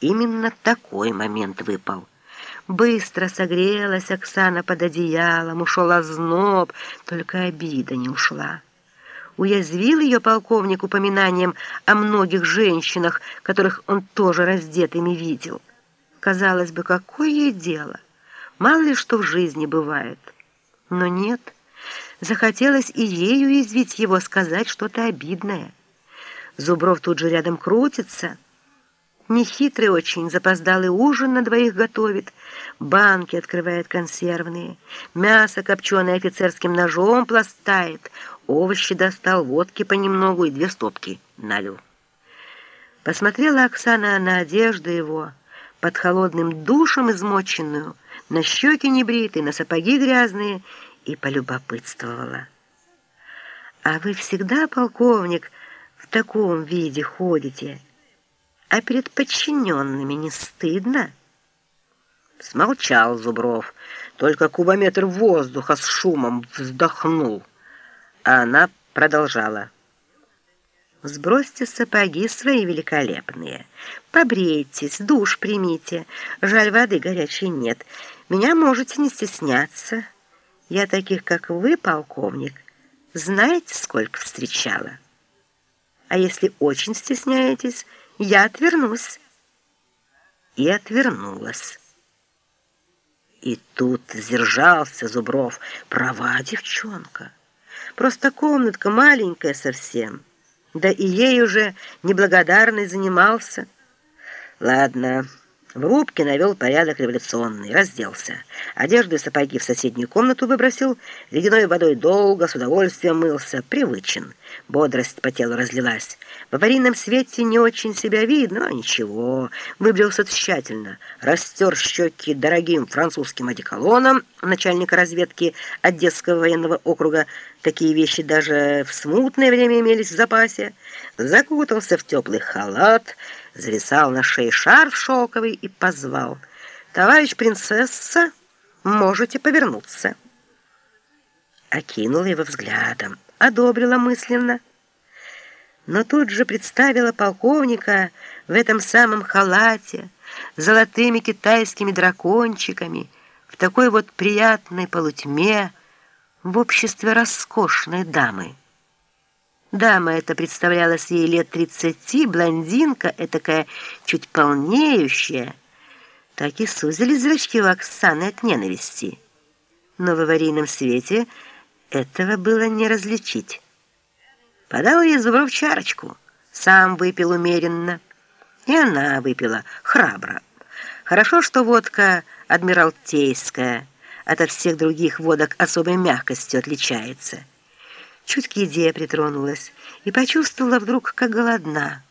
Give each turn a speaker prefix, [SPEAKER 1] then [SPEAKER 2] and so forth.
[SPEAKER 1] Именно такой момент выпал. Быстро согрелась Оксана под одеялом, ушел озноб, только обида не ушла. Уязвил ее полковник упоминанием о многих женщинах, которых он тоже раздетыми видел. Казалось бы, какое ей дело? Мало ли что в жизни бывает. Но нет, захотелось и ей уязвить его, сказать что-то обидное. Зубров тут же рядом крутится — Нехитрый очень, запоздалый ужин на двоих готовит, банки открывает консервные, мясо копченое офицерским ножом пластает, овощи достал, водки понемногу и две стопки налил. Посмотрела Оксана на одежду его, под холодным душем измоченную, на щеки небритые, на сапоги грязные, и полюбопытствовала. «А вы всегда, полковник, в таком виде ходите?» А перед подчиненными не стыдно? Смолчал Зубров, только кубометр воздуха с шумом вздохнул. А она продолжала. Сбросьте сапоги свои великолепные, побрейтесь, душ примите. Жаль, воды горячей нет. Меня можете не стесняться. Я таких, как вы, полковник, знаете, сколько встречала? А если очень стесняетесь, я отвернусь. И отвернулась. И тут сдержался Зубров. Права девчонка. Просто комнатка маленькая совсем. Да и ей уже неблагодарный занимался. Ладно, в рубке навел порядок революционный, разделся. Одежду и сапоги в соседнюю комнату выбросил, ледяной водой долго, с удовольствием мылся, привычен. Бодрость по телу разлилась. В аварийном свете не очень себя видно, но ничего. Выбрился тщательно, растер щеки дорогим французским одеколоном начальника разведки Одесского военного округа. Такие вещи даже в смутное время имелись в запасе. Закутался в теплый халат, зависал на шее шарф шелковый и позвал. «Товарищ принцесса, можете повернуться». Окинула его взглядом, одобрила мысленно. Но тут же представила полковника в этом самом халате, золотыми китайскими дракончиками, в такой вот приятной полутьме, в обществе роскошной дамы. Дама эта представлялась ей лет тридцати, блондинка, этакая чуть полнеющая. Так и сузились зрачки у Оксаны от ненависти. Но в аварийном свете этого было не различить. Подал ей Зубров чарочку, сам выпил умеренно. И она выпила храбро. Хорошо, что водка адмиралтейская от всех других водок особой мягкостью отличается. Чуть к еде притронулась и почувствовала вдруг, как голодна.